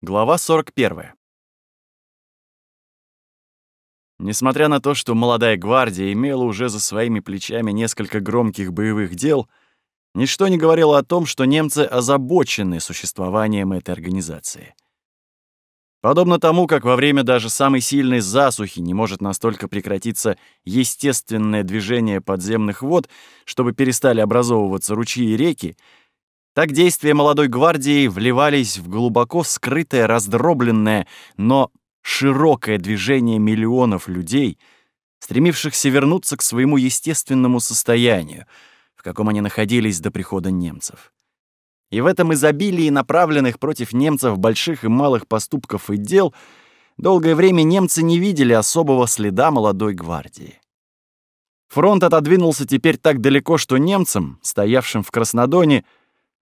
Глава 41. Несмотря на то, что молодая гвардия имела уже за своими плечами несколько громких боевых дел, ничто не говорило о том, что немцы озабочены существованием этой организации. Подобно тому, как во время даже самой сильной засухи не может настолько прекратиться естественное движение подземных вод, чтобы перестали образовываться ручьи и реки, так действия молодой гвардии вливались в глубоко скрытое, раздробленное, но широкое движение миллионов людей, стремившихся вернуться к своему естественному состоянию, в каком они находились до прихода немцев. И в этом изобилии направленных против немцев больших и малых поступков и дел долгое время немцы не видели особого следа молодой гвардии. Фронт отодвинулся теперь так далеко, что немцам, стоявшим в Краснодоне,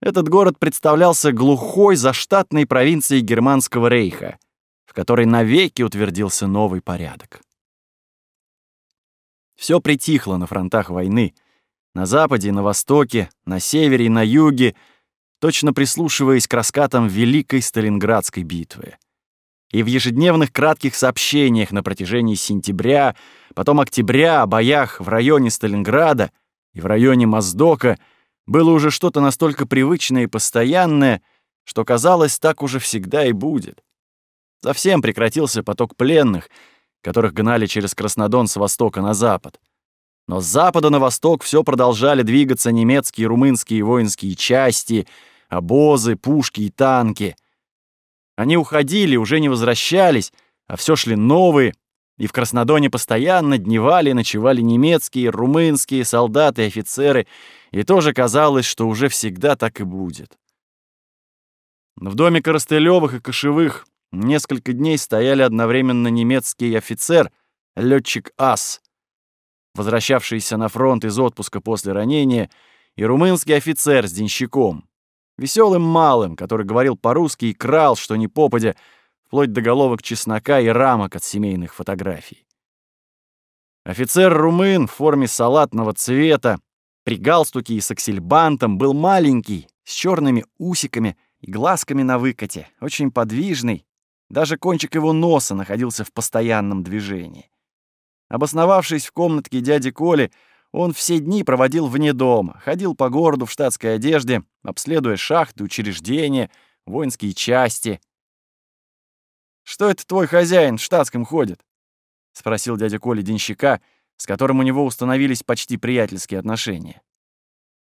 этот город представлялся глухой заштатной провинцией Германского рейха, в которой навеки утвердился новый порядок. Все притихло на фронтах войны, на западе на востоке, на севере и на юге, точно прислушиваясь к раскатам Великой Сталинградской битвы. И в ежедневных кратких сообщениях на протяжении сентября, потом октября о боях в районе Сталинграда и в районе Моздока — было уже что-то настолько привычное и постоянное, что казалось, так уже всегда и будет. Совсем прекратился поток пленных, которых гнали через Краснодон с востока на запад. Но с запада на восток все продолжали двигаться немецкие румынские воинские части, обозы, пушки и танки. Они уходили, уже не возвращались, а все шли новые, и в Краснодоне постоянно дневали и ночевали немецкие, румынские солдаты и офицеры, и тоже казалось, что уже всегда так и будет. В доме Коростылёвых и Кошевых несколько дней стояли одновременно немецкий офицер, летчик Ас, возвращавшийся на фронт из отпуска после ранения, и румынский офицер с денщиком, веселым малым, который говорил по-русски и крал, что ни попадя, вплоть до головок чеснока и рамок от семейных фотографий. Офицер румын в форме салатного цвета, при галстуке и с аксельбантом, был маленький, с черными усиками и глазками на выкате, очень подвижный. Даже кончик его носа находился в постоянном движении. Обосновавшись в комнатке дяди Коли, он все дни проводил вне дома, ходил по городу в штатской одежде, обследуя шахты, учреждения, воинские части. «Что это твой хозяин в штатском ходит?» — спросил дядя Коля денщика — с которым у него установились почти приятельские отношения.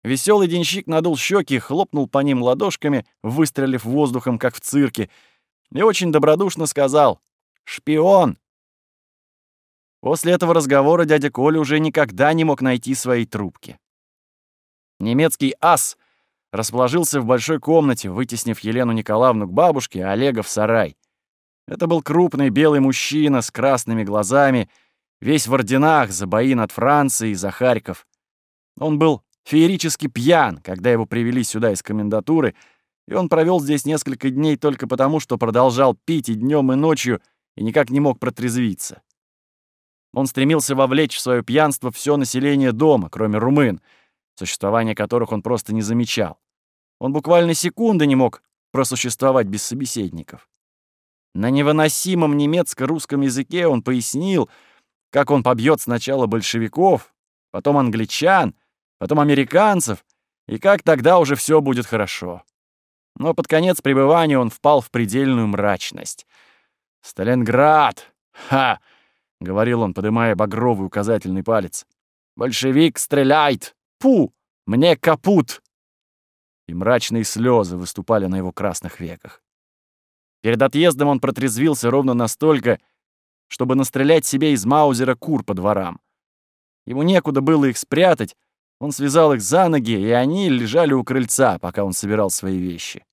Веселый денщик надул щеки, хлопнул по ним ладошками, выстрелив воздухом, как в цирке, и очень добродушно сказал «Шпион!». После этого разговора дядя Коля уже никогда не мог найти своей трубки. Немецкий ас расположился в большой комнате, вытеснив Елену Николаевну к бабушке, а Олега в сарай. Это был крупный белый мужчина с красными глазами, весь в орденах за бои над Францией и за Харьков. Он был феерически пьян, когда его привели сюда из комендатуры, и он провел здесь несколько дней только потому, что продолжал пить и днем, и ночью, и никак не мог протрезвиться. Он стремился вовлечь в свое пьянство все население дома, кроме румын, существование которых он просто не замечал. Он буквально секунды не мог просуществовать без собеседников. На невыносимом немецко-русском языке он пояснил, как он побьет сначала большевиков, потом англичан, потом американцев, и как тогда уже все будет хорошо. Но под конец пребывания он впал в предельную мрачность. «Сталинград! Ха!» — говорил он, подымая багровый указательный палец. «Большевик стреляет! Пу! Мне капут!» И мрачные слезы выступали на его красных веках. Перед отъездом он протрезвился ровно настолько, чтобы настрелять себе из маузера кур по дворам. Ему некуда было их спрятать, он связал их за ноги, и они лежали у крыльца, пока он собирал свои вещи.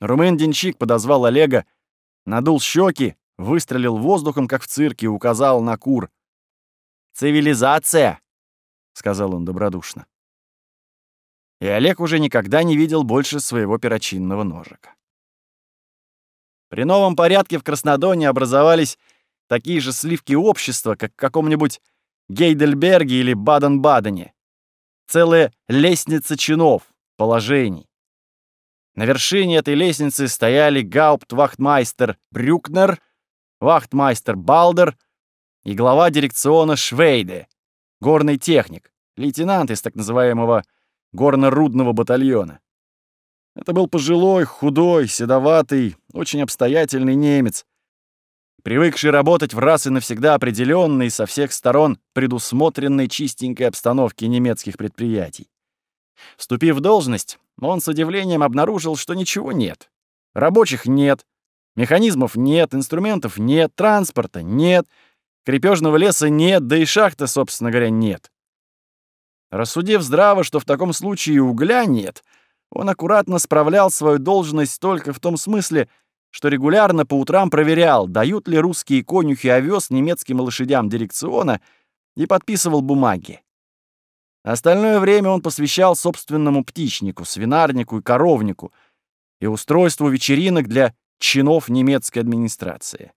Румын-денщик подозвал Олега, надул щеки, выстрелил воздухом, как в цирке, и указал на кур. «Цивилизация!» — сказал он добродушно. И Олег уже никогда не видел больше своего перочинного ножика. При новом порядке в Краснодоне образовались такие же сливки общества, как в каком-нибудь Гейдельберге или Баден-Бадене. Целая лестница чинов, положений. На вершине этой лестницы стояли гауптвахтмайстер Брюкнер, вахтмайстер Балдер и глава дирекциона Швейде, горный техник, лейтенант из так называемого горно-рудного батальона. Это был пожилой, худой, седоватый, очень обстоятельный немец, привыкший работать в раз и навсегда определенной со всех сторон предусмотренной чистенькой обстановке немецких предприятий. Вступив в должность, он с удивлением обнаружил, что ничего нет. Рабочих нет, механизмов нет, инструментов нет, транспорта нет, крепежного леса нет, да и шахты, собственно говоря, нет. Рассудив здраво, что в таком случае угля нет, он аккуратно справлял свою должность только в том смысле, что регулярно по утрам проверял, дают ли русские конюхи овес немецким лошадям дирекциона, и подписывал бумаги. Остальное время он посвящал собственному птичнику, свинарнику и коровнику и устройству вечеринок для чинов немецкой администрации.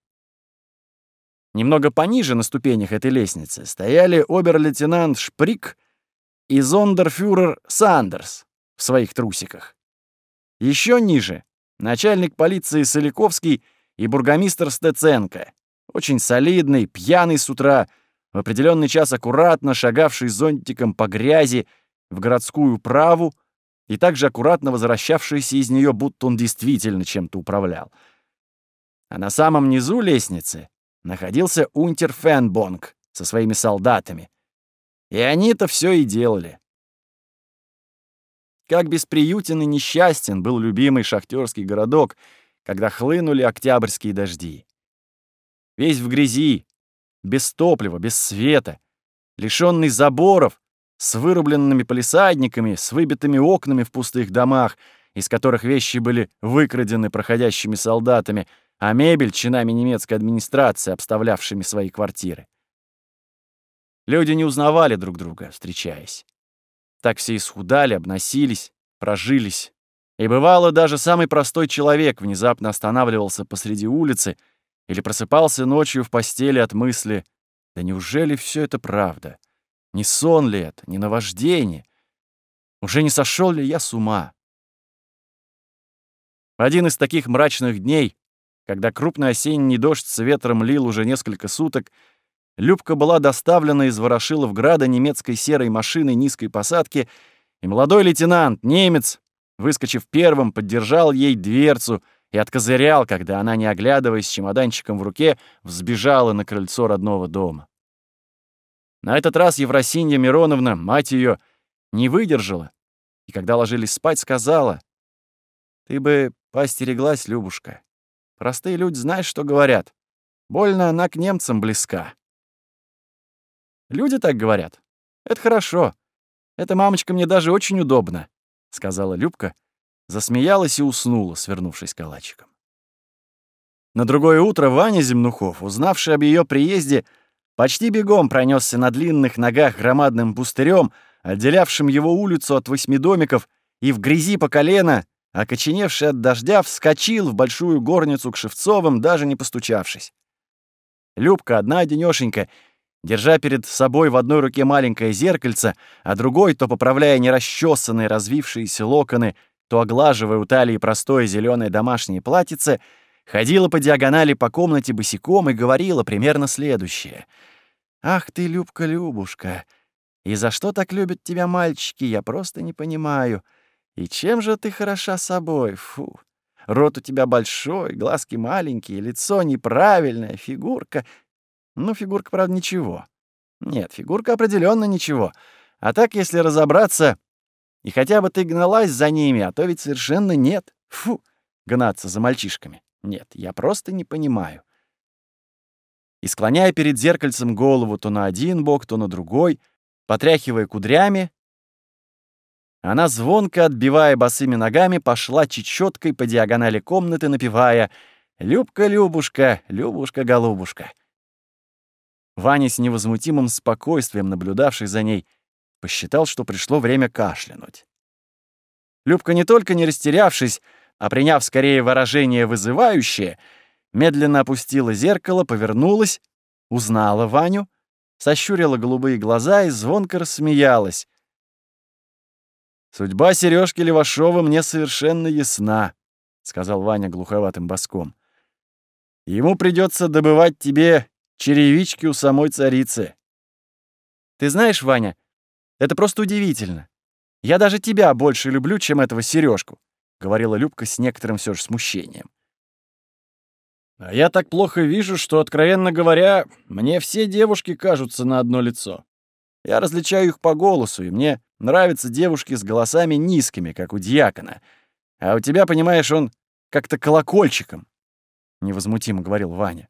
Немного пониже на ступенях этой лестницы стояли обер-лейтенант Шприк и зондерфюрер Сандерс в своих трусиках. Еще ниже начальник полиции Соликовский и бургомистр Стеценко, очень солидный, пьяный с утра, в определенный час аккуратно шагавший зонтиком по грязи в городскую праву и также аккуратно возвращавшийся из нее, будто он действительно чем-то управлял. А на самом низу лестницы находился унтер Фенбонг со своими солдатами. И они-то все и делали. Как бесприютен и несчастен был любимый шахтерский городок, когда хлынули октябрьские дожди. Весь в грязи, без топлива, без света, лишённый заборов, с вырубленными полисадниками, с выбитыми окнами в пустых домах, из которых вещи были выкрадены проходящими солдатами, а мебель — чинами немецкой администрации, обставлявшими свои квартиры. Люди не узнавали друг друга, встречаясь. Так все исхудали, обносились, прожились. И бывало, даже самый простой человек внезапно останавливался посреди улицы или просыпался ночью в постели от мысли «Да неужели все это правда? Не сон ли это, не наваждение? Уже не сошел ли я с ума?» Один из таких мрачных дней, когда крупный осенний дождь с ветром лил уже несколько суток, Любка была доставлена из Ворошиловграда немецкой серой машиной низкой посадки, и молодой лейтенант, немец, выскочив первым, поддержал ей дверцу и откозырял, когда она, не оглядываясь с чемоданчиком в руке, взбежала на крыльцо родного дома. На этот раз Евросинья Мироновна, мать ее, не выдержала, и когда ложились спать, сказала, «Ты бы постереглась, Любушка. Простые люди знаешь, что говорят. Больно она к немцам близка». Люди так говорят. Это хорошо. Это мамочка мне даже очень удобно, сказала Любка, засмеялась и уснула, свернувшись калачиком. На другое утро Ваня Земнухов, узнавший об ее приезде, почти бегом пронесся на длинных ногах громадным пустырем, отделявшим его улицу от восьми домиков, и в грязи по колено, окоченевший от дождя, вскочил в большую горницу к Шевцовым, даже не постучавшись. Любка, одна денёшенька, держа перед собой в одной руке маленькое зеркальце, а другой, то поправляя нерасчесанные развившиеся локоны, то оглаживая у талии простое зеленое домашнее платьице, ходила по диагонали по комнате босиком и говорила примерно следующее. «Ах ты, Любка-Любушка, и за что так любят тебя мальчики, я просто не понимаю. И чем же ты хороша собой, фу!» Рот у тебя большой, глазки маленькие, лицо неправильное, фигурка ну, фигурка, правда, ничего. Нет, фигурка определенно ничего. А так, если разобраться, и хотя бы ты гналась за ними, а то ведь совершенно нет. Фу, гнаться за мальчишками. Нет, я просто не понимаю. И склоняя перед зеркальцем голову то на один бок, то на другой, потряхивая кудрями, она, звонко отбивая босыми ногами, пошла чечеткой по диагонали комнаты, напевая «Любка-любушка, любушка-голубушка». Ваня с невозмутимым спокойствием, наблюдавший за ней, посчитал, что пришло время кашлянуть. Любка, не только не растерявшись, а приняв скорее выражение вызывающее, медленно опустила зеркало, повернулась, узнала Ваню, сощурила голубые глаза и звонко рассмеялась. «Судьба Сережки Левашова мне совершенно ясна», — сказал Ваня глуховатым боском. «Ему придется добывать тебе черевички у самой царицы». «Ты знаешь, Ваня, это просто удивительно. Я даже тебя больше люблю, чем этого Сережку, говорила Любка с некоторым все же смущением. А я так плохо вижу, что, откровенно говоря, мне все девушки кажутся на одно лицо. Я различаю их по голосу, и мне нравятся девушки с голосами низкими, как у дьякона. А у тебя, понимаешь, он как-то колокольчиком, — невозмутимо говорил Ваня.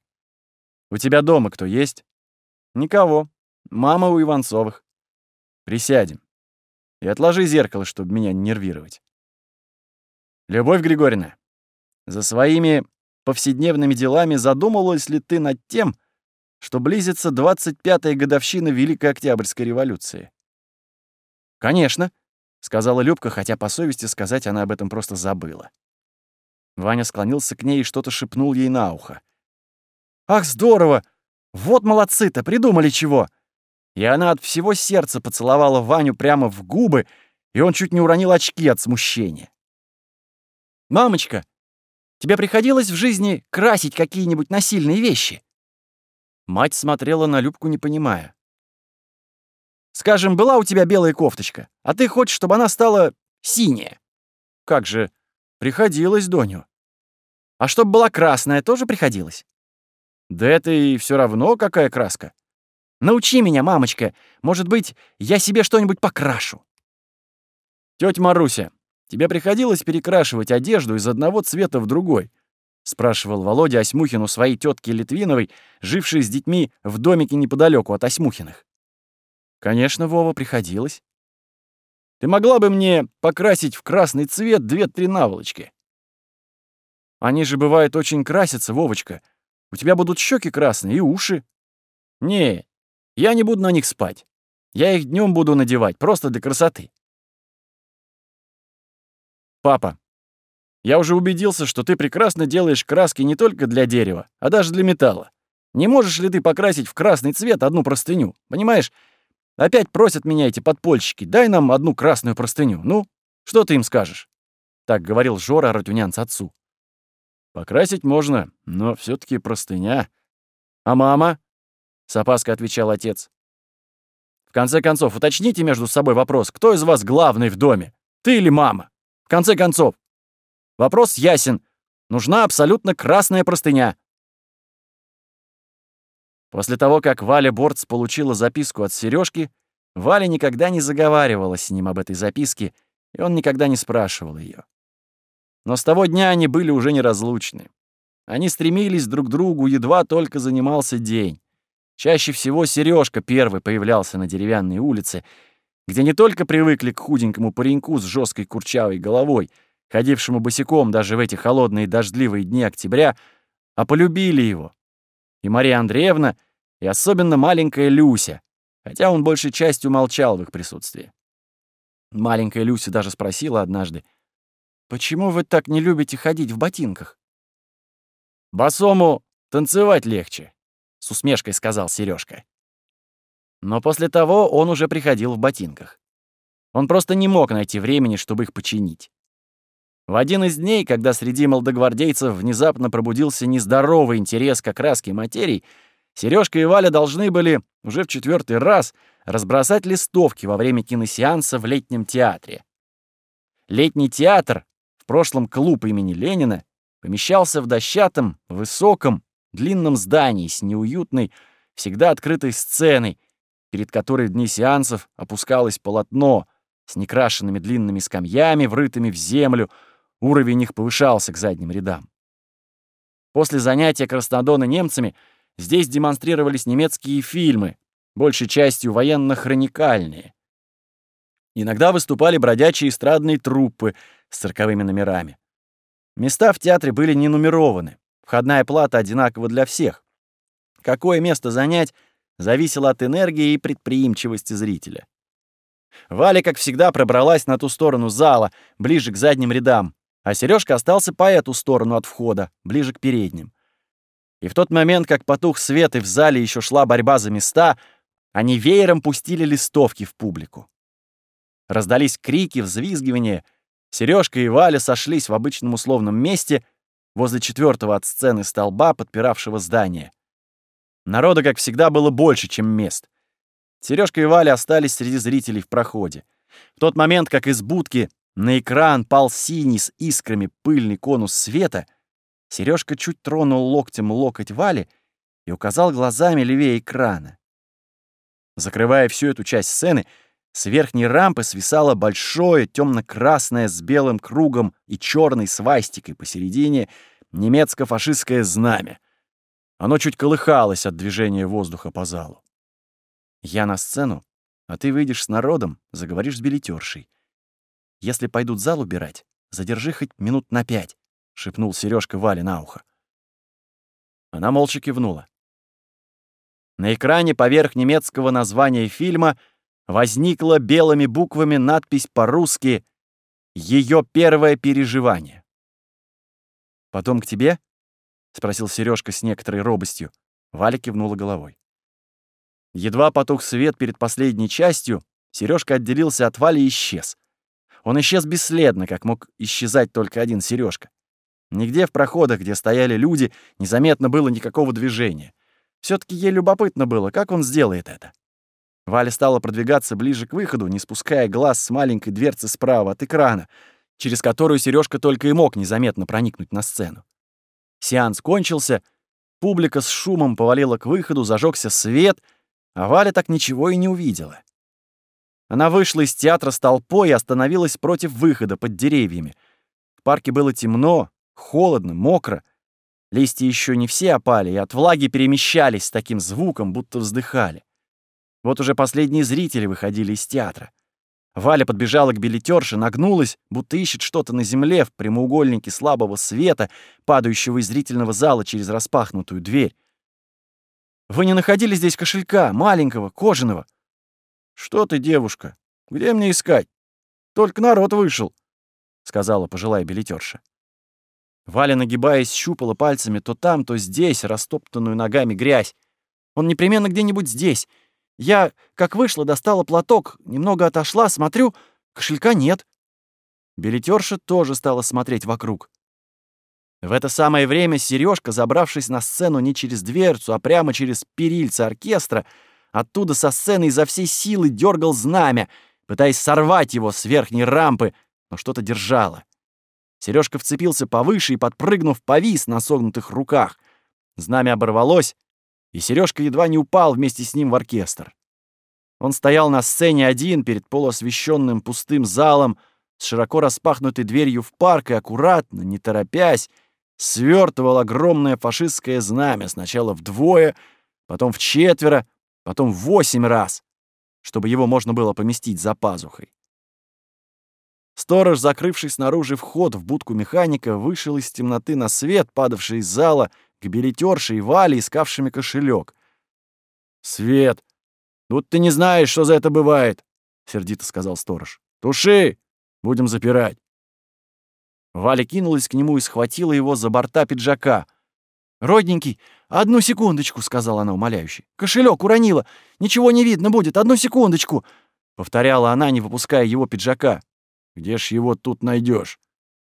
У тебя дома кто есть? Никого. Мама у Иванцовых. Присядем. И отложи зеркало, чтобы меня не нервировать. Любовь Григорьевна, за своими повседневными делами задумывалась ли ты над тем, что близится 25-я годовщина Великой Октябрьской революции? «Конечно», — сказала Любка, хотя по совести сказать она об этом просто забыла. Ваня склонился к ней и что-то шепнул ей на ухо. «Ах, здорово! Вот молодцы-то, придумали чего!» И она от всего сердца поцеловала Ваню прямо в губы, и он чуть не уронил очки от смущения. «Мамочка, тебе приходилось в жизни красить какие-нибудь насильные вещи?» Мать смотрела на Любку, не понимая. «Скажем, была у тебя белая кофточка, а ты хочешь, чтобы она стала синяя?» «Как же, приходилось, Доню». «А чтобы была красная, тоже приходилось?» «Да это и все равно какая краска. Научи меня, мамочка. Может быть, я себе что-нибудь покрашу. Тётя Маруся, тебе приходилось перекрашивать одежду из одного цвета в другой? спрашивал Володя Осьмухину своей тетки Литвиновой, жившей с детьми в домике неподалеку от Осьмухиных. Конечно, Вова, приходилось. Ты могла бы мне покрасить в красный цвет две-три наволочки? Они же, бывает, очень красятся, Вовочка. У тебя будут щеки красные и уши. Не, я не буду на них спать. Я их днем буду надевать, просто для красоты. Папа, я уже убедился, что ты прекрасно делаешь краски не только для дерева, а даже для металла. Не можешь ли ты покрасить в красный цвет одну простыню? Понимаешь, опять просят меня эти подпольщики, дай нам одну красную простыню. Ну, что ты им скажешь? Так говорил Жора Ратюнянц отцу. Покрасить можно, но все таки простыня. А мама? с опаской отвечал отец. В конце концов, уточните между собой вопрос, кто из вас главный в доме? Ты или мама? В конце концов, вопрос ясен. Нужна абсолютно красная простыня. После того, как Валя Борц получила записку от Сережки, Валя никогда не заговаривала с ним об этой записке, и он никогда не спрашивал ее. Но с того дня они были уже неразлучны. Они стремились друг к другу, едва только занимался день. Чаще всего Сережка первый появлялся на деревянной улице, где не только привыкли к худенькому пареньку с жесткой курчавой головой, ходившему босиком даже в эти холодные дождливые дни октября, а полюбили его. И Мария Андреевна, и особенно маленькая Люся, хотя он большей частью молчал в их присутствии. Маленькая Люся даже спросила однажды, «Почему вы так не любите ходить в ботинках?» «Босому танцевать легче», с усмешкой сказал Сережка. Но после того он уже приходил в ботинках. Он просто не мог найти времени, чтобы их починить. В один из дней, когда среди молодогвардейцев внезапно пробудился нездоровый интерес к окраске материй, Сережка и Валя должны были уже в четвертый раз разбросать листовки во время киносеанса в летнем театре. Летний театр, в прошлом клуб имени Ленина, помещался в дощатом, высоком, длинном здании с неуютной, всегда открытой сценой, перед которой в дни сеансов опускалось полотно с некрашенными длинными скамьями, врытыми в землю, уровень их повышался к задним рядам. После занятия Краснодона немцами здесь демонстрировались немецкие фильмы, большей частью военно-хроникальные. Иногда выступали бродячие эстрадные труппы с цирковыми номерами. Места в театре были не нумерованы. Входная плата одинакова для всех. Какое место занять, зависело от энергии и предприимчивости зрителя. Валя, как всегда, пробралась на ту сторону зала, ближе к задним рядам, а Сережка остался по эту сторону от входа, ближе к передним. И в тот момент, как потух свет и в зале еще шла борьба за места, они веером пустили листовки в публику. Раздались крики, взвизгивания. Сережка и Валя сошлись в обычном условном месте возле четвертого от сцены столба, подпиравшего здание. Народа, как всегда, было больше, чем мест. Сережка и Валя остались среди зрителей в проходе. В тот момент, как из будки на экран пал синий с искрами пыльный конус света, Сережка чуть тронул локтем локоть Вали и указал глазами левее экрана. Закрывая всю эту часть сцены, с верхней рампы свисало большое темно-красное с белым кругом и черной свастикой посередине немецко-фашистское знамя. Оно чуть колыхалось от движения воздуха по залу. Я на сцену, а ты выйдешь с народом, заговоришь с билетершей. Если пойдут зал убирать, задержи хоть минут на пять, — шепнул Сережка Вале на ухо. Она молча кивнула. На экране поверх немецкого названия фильма возникла белыми буквами надпись по-русски «Ее первое переживание». «Потом к тебе?» — спросил Сережка с некоторой робостью. Валя кивнула головой. Едва потух свет перед последней частью, Сережка отделился от Вали и исчез. Он исчез бесследно, как мог исчезать только один Сережка. Нигде в проходах, где стояли люди, незаметно было никакого движения. все таки ей любопытно было, как он сделает это. Валя стала продвигаться ближе к выходу, не спуская глаз с маленькой дверцы справа от экрана, через которую Сережка только и мог незаметно проникнуть на сцену. Сеанс кончился, публика с шумом повалила к выходу, зажегся свет, а Валя так ничего и не увидела. Она вышла из театра с толпой и остановилась против выхода под деревьями. В парке было темно, холодно, мокро. Листья еще не все опали и от влаги перемещались с таким звуком, будто вздыхали. Вот уже последние зрители выходили из театра. Валя подбежала к билетерше, нагнулась, будто ищет что-то на земле в прямоугольнике слабого света, падающего из зрительного зала через распахнутую дверь. «Вы не находили здесь кошелька, маленького, кожаного?» «Что ты, девушка? Где мне искать? Только народ вышел», — сказала пожилая билетерша. Валя, нагибаясь, щупала пальцами то там, то здесь, растоптанную ногами грязь. «Он непременно где-нибудь здесь. Я, как вышла, достала платок, немного отошла, смотрю, кошелька нет». Билетерша тоже стала смотреть вокруг. В это самое время Сережка, забравшись на сцену не через дверцу, а прямо через перильца оркестра, оттуда со сцены изо всей силы дергал знамя, пытаясь сорвать его с верхней рампы, но что-то держало. Сережка вцепился повыше и, подпрыгнув, повис на согнутых руках. Знамя оборвалось, и Сережка едва не упал вместе с ним в оркестр. Он стоял на сцене один перед полуосвещенным пустым залом с широко распахнутой дверью в парк и аккуратно, не торопясь, свертывал огромное фашистское знамя сначала вдвое, потом в четверо, потом в восемь раз, чтобы его можно было поместить за пазухой. Сторож, закрывший снаружи вход в будку механика, вышел из темноты на свет, падавший из зала, к билетерше и Вале, искавшими кошелек. «Свет! Тут ты не знаешь, что за это бывает!» — сердито сказал сторож. «Туши! Будем запирать!» Валя кинулась к нему и схватила его за борта пиджака. «Родненький, одну секундочку!» — сказала она умоляюще. «Кошелек уронила! Ничего не видно будет! Одну секундочку!» — повторяла она, не выпуская его пиджака. Где ж его тут найдешь?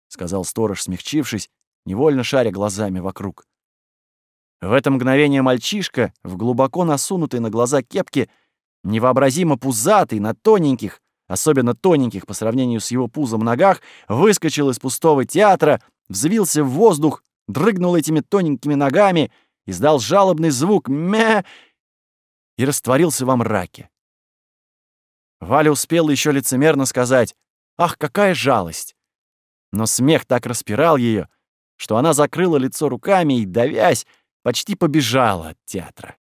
сказал сторож, смягчившись, невольно шаря глазами вокруг. В это мгновение мальчишка, в глубоко насунутой на глаза кепке, невообразимо пузатый, на тоненьких, особенно тоненьких по сравнению с его пузом ногах, выскочил из пустого театра, взвился в воздух, дрыгнул этими тоненькими ногами, издал жалобный звук «мя» и растворился во мраке. Валя успела еще лицемерно сказать Ах, какая жалость! Но смех так распирал ее, что она закрыла лицо руками и, давясь, почти побежала от театра.